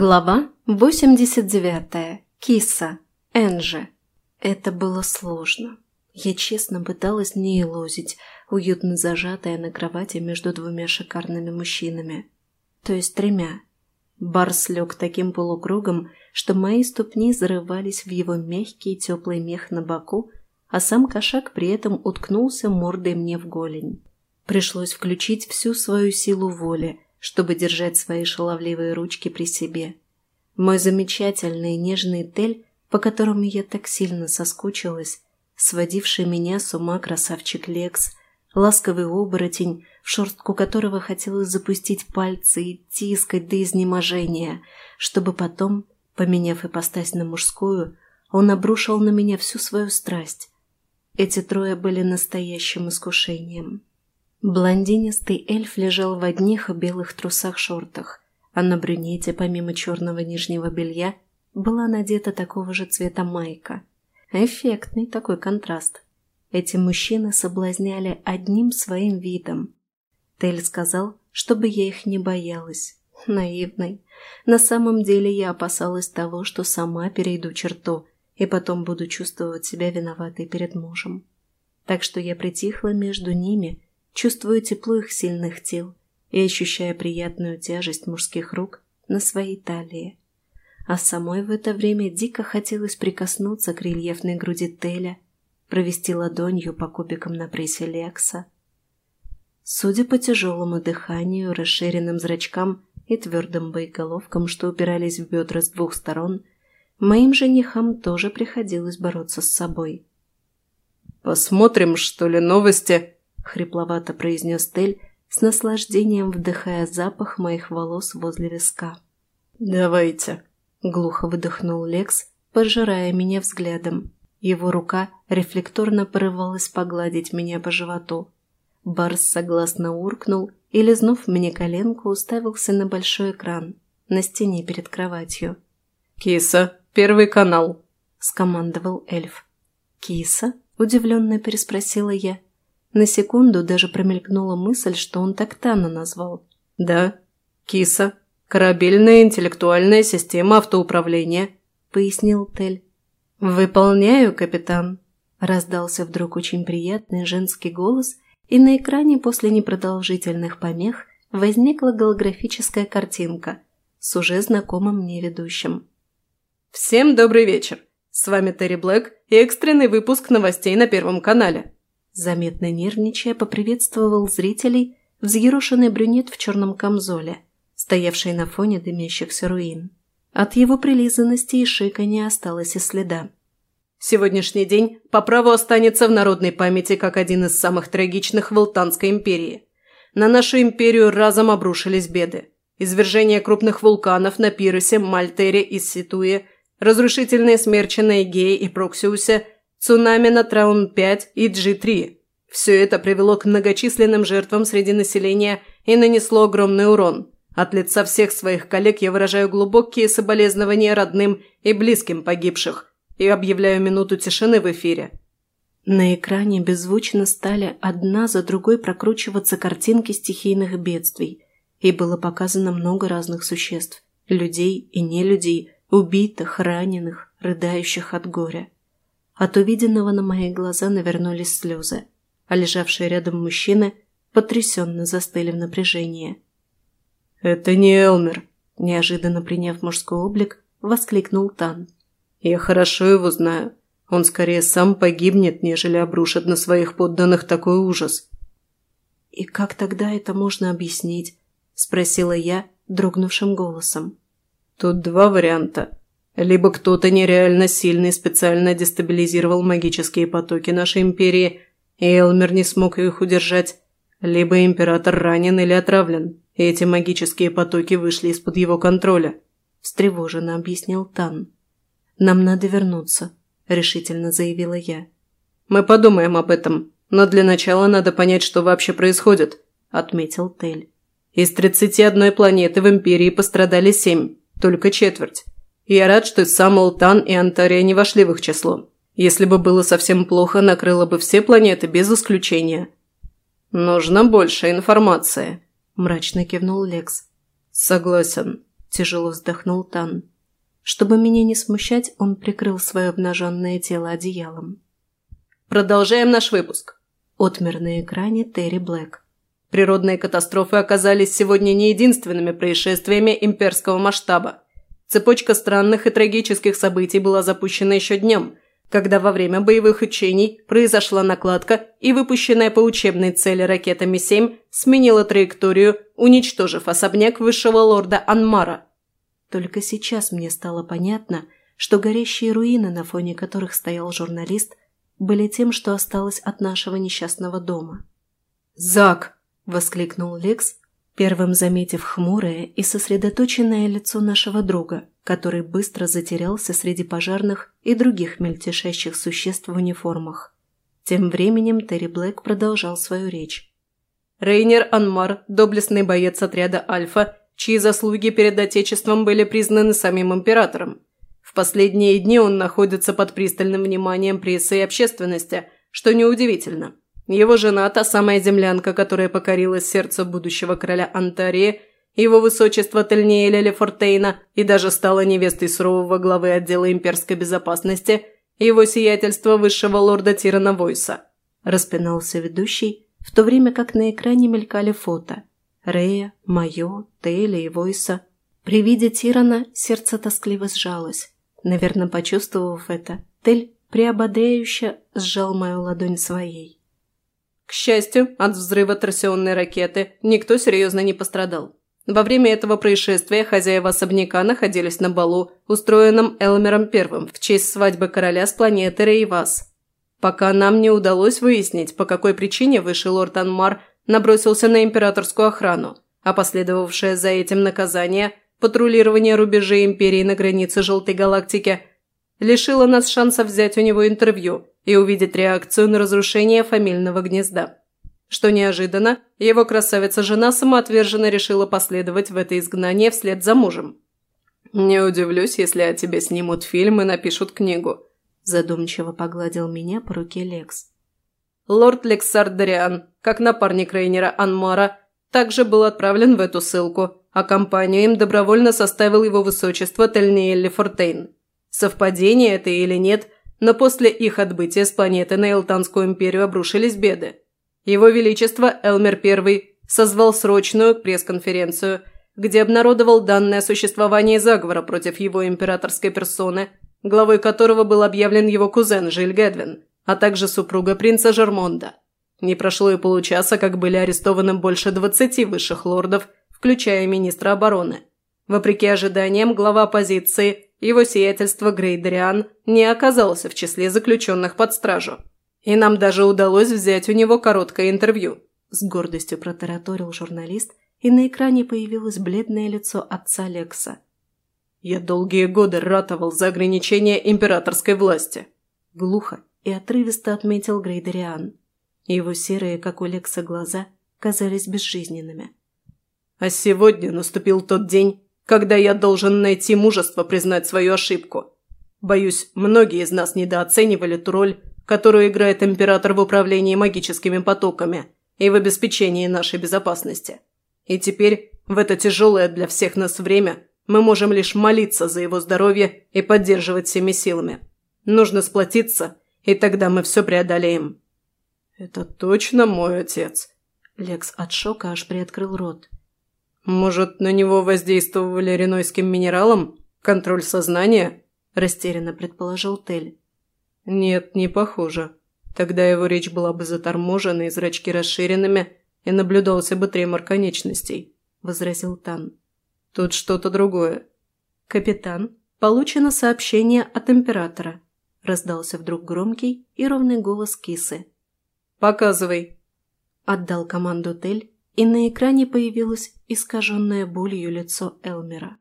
Глава 89. Киса. Энжи. Это было сложно. Я честно пыталась не лозить, уютно зажатая на кровати между двумя шикарными мужчинами. То есть тремя. Барс лег таким полукругом, что мои ступни зарывались в его мягкий теплый мех на боку, а сам кошак при этом уткнулся мордой мне в голень. Пришлось включить всю свою силу воли – чтобы держать свои шаловливые ручки при себе. Мой замечательный нежный Тель, по которому я так сильно соскучилась, сводивший меня с ума красавчик Лекс, ласковый оборотень, в шерстку которого хотелось запустить пальцы и тискать до изнеможения, чтобы потом, поменяв ипостась на мужскую, он обрушил на меня всю свою страсть. Эти трое были настоящим искушением. Блондинистый эльф лежал в одних белых трусах-шортах, а на брюнете, помимо черного нижнего белья, была надета такого же цвета майка. Эффектный такой контраст. Эти мужчины соблазняли одним своим видом. Тель сказал, чтобы я их не боялась. Наивный. На самом деле я опасалась того, что сама перейду черту и потом буду чувствовать себя виноватой перед мужем. Так что я притихла между ними чувствуя тепло их сильных тел и ощущая приятную тяжесть мужских рук на своей талии. А самой в это время дико хотелось прикоснуться к рельефной груди Теля, провести ладонью по кубикам на прессе Лекса. Судя по тяжелому дыханию, расширенным зрачкам и твердым боеголовкам, что упирались в бедра с двух сторон, моим женихам тоже приходилось бороться с собой. «Посмотрим, что ли, новости?» Хрипловато произнес Тель, с наслаждением вдыхая запах моих волос возле виска. «Давайте», — глухо выдохнул Лекс, пожирая меня взглядом. Его рука рефлекторно порывалась погладить меня по животу. Барс согласно уркнул и, лизнув мне коленку, уставился на большой экран на стене перед кроватью. «Киса, первый канал», — скомандовал эльф. «Киса?» — удивленно переспросила я. На секунду даже промелькнула мысль, что он так Тана назвал. «Да, киса. Корабельная интеллектуальная система автоуправления», — пояснил Тель. «Выполняю, капитан», — раздался вдруг очень приятный женский голос, и на экране после непродолжительных помех возникла голографическая картинка с уже знакомым мне ведущим. «Всем добрый вечер! С вами Терри Блэк и экстренный выпуск новостей на Первом канале. Заметно нервничая, поприветствовал зрителей взъерошенный брюнет в черном камзоле, стоявший на фоне дымящихся руин. От его прилизанности и шика не осталось и следа. Сегодняшний день по праву останется в народной памяти как один из самых трагичных в Алтанской империи. На нашу империю разом обрушились беды. Извержение крупных вулканов на Пиросе, Мальтере и Ситуе, разрушительные смерчи на Эгее и Проксиусе – цунами на Траун-5 и G3. Все это привело к многочисленным жертвам среди населения и нанесло огромный урон. От лица всех своих коллег я выражаю глубокие соболезнования родным и близким погибших и объявляю минуту тишины в эфире. На экране беззвучно стали одна за другой прокручиваться картинки стихийных бедствий, и было показано много разных существ – людей и нелюдей, убитых, раненых, рыдающих от горя. От увиденного на мои глаза навернулись слезы, а лежавшие рядом мужчины потрясенно застыли в напряжении. «Это не Элмер», – неожиданно приняв мужской облик, воскликнул Тан. «Я хорошо его знаю. Он скорее сам погибнет, нежели обрушит на своих подданных такой ужас». «И как тогда это можно объяснить?» – спросила я дрогнувшим голосом. «Тут два варианта», либо кто-то нереально сильный специально дестабилизировал магические потоки нашей империи, и Элмер не смог их удержать, либо император ранен или отравлен, и эти магические потоки вышли из-под его контроля», – встревоженно объяснил Тан. «Нам надо вернуться», – решительно заявила я. «Мы подумаем об этом, но для начала надо понять, что вообще происходит», – отметил Тель. «Из 31 планеты в Империи пострадали семь, только четверть я рад, что сам Алтан и Антария не вошли в их число. Если бы было совсем плохо, накрыло бы все планеты без исключения. «Нужна больше информации», – мрачно кивнул Лекс. «Согласен. – тяжело вздохнул Тан. Чтобы меня не смущать, он прикрыл свое обнаженное тело одеялом. «Продолжаем наш выпуск», – отмер на экране Терри Блэк. Природные катастрофы оказались сегодня не единственными происшествиями имперского масштаба. Цепочка странных и трагических событий была запущена еще днем, когда во время боевых учений произошла накладка и выпущенная по учебной цели ракета Ми-7 сменила траекторию, уничтожив особняк высшего лорда Анмара – только сейчас мне стало понятно, что горящие руины, на фоне которых стоял журналист, были тем, что осталось от нашего несчастного дома. «Зак!» – воскликнул Лекс, первым заметив хмурое и сосредоточенное лицо нашего друга, который быстро затерялся среди пожарных и других мельтешащих существ в униформах. Тем временем Терри Блэк продолжал свою речь. Рейнер Анмар, доблестный боец отряда «Альфа», чьи заслуги перед Отечеством были признаны самим императором. В последние дни он находится под пристальным вниманием прессы и общественности, что неудивительно. Его жена, та самая землянка, которая покорила сердце будущего короля Антарии, его высочество Тельнеэля Лефортейна и даже стала невестой сурового главы отдела имперской безопасности, его сиятельство высшего лорда Тирана Войса. Распинался ведущий, в то время как на экране мелькали фото – Рея, Майо, Тейля и Войса. При виде Тирана сердце тоскливо сжалось. Наверное, почувствовав это, Тель приободряюще сжал мою ладонь своей. К счастью, от взрыва торсионной ракеты никто серьезно не пострадал. Во время этого происшествия хозяева особняка находились на балу, устроенном Элмером Первым в честь свадьбы короля с планеты Рейвас. Пока нам не удалось выяснить, по какой причине высший лорд Анмар набросился на императорскую охрану, а последовавшее за этим наказание – патрулирование рубежей империи на границе Желтой Галактики – лишило нас шанса взять у него интервью и увидеть реакцию на разрушение фамильного гнезда. Что неожиданно, его красавица-жена самоотверженно решила последовать в это изгнание вслед за мужем. «Не удивлюсь, если о тебе снимут фильм и напишут книгу», задумчиво погладил меня по руке Лекс. Лорд Лексар Дариан, как напарник Рейнера Анмара, также был отправлен в эту ссылку, а компанию им добровольно составил его высочество Тельниэлли Фортейн. Совпадение это или нет, но после их отбытия с планеты на Элтанскую империю обрушились беды. Его Величество Элмер I созвал срочную пресс-конференцию, где обнародовал данное о существовании заговора против его императорской персоны, главой которого был объявлен его кузен Жиль Гэдвин, а также супруга принца Жермонда. Не прошло и получаса, как были арестованы больше 20 высших лордов, включая министра обороны. Вопреки ожиданиям, глава оппозиции, его сиятельство Грейдериан, не оказался в числе заключенных под стражу. И нам даже удалось взять у него короткое интервью. С гордостью протараторил журналист, и на экране появилось бледное лицо отца Лекса. «Я долгие годы ратовал за ограничение императорской власти», – глухо и отрывисто отметил Грейдериан. Его серые, как у Лекса, глаза казались безжизненными. «А сегодня наступил тот день, когда я должен найти мужество признать свою ошибку. Боюсь, многие из нас недооценивали ту роль, которую играет император в управлении магическими потоками и в обеспечении нашей безопасности. И теперь, в это тяжелое для всех нас время, мы можем лишь молиться за его здоровье и поддерживать всеми силами. Нужно сплотиться и тогда мы все преодолеем». «Это точно мой отец?» Лекс от шока аж приоткрыл рот. «Может, на него воздействовали ренойским минералом? Контроль сознания?» – растерянно предположил Тель. «Нет, не похоже. Тогда его речь была бы заторможена и зрачки расширенными, и наблюдался бы тремор конечностей», – возразил Тан. «Тут что-то другое». «Капитан, получено сообщение от Императора», – раздался вдруг громкий и ровный голос кисы. «Показывай!» – отдал команду Тель, и на экране появилось искаженное болью лицо Элмера.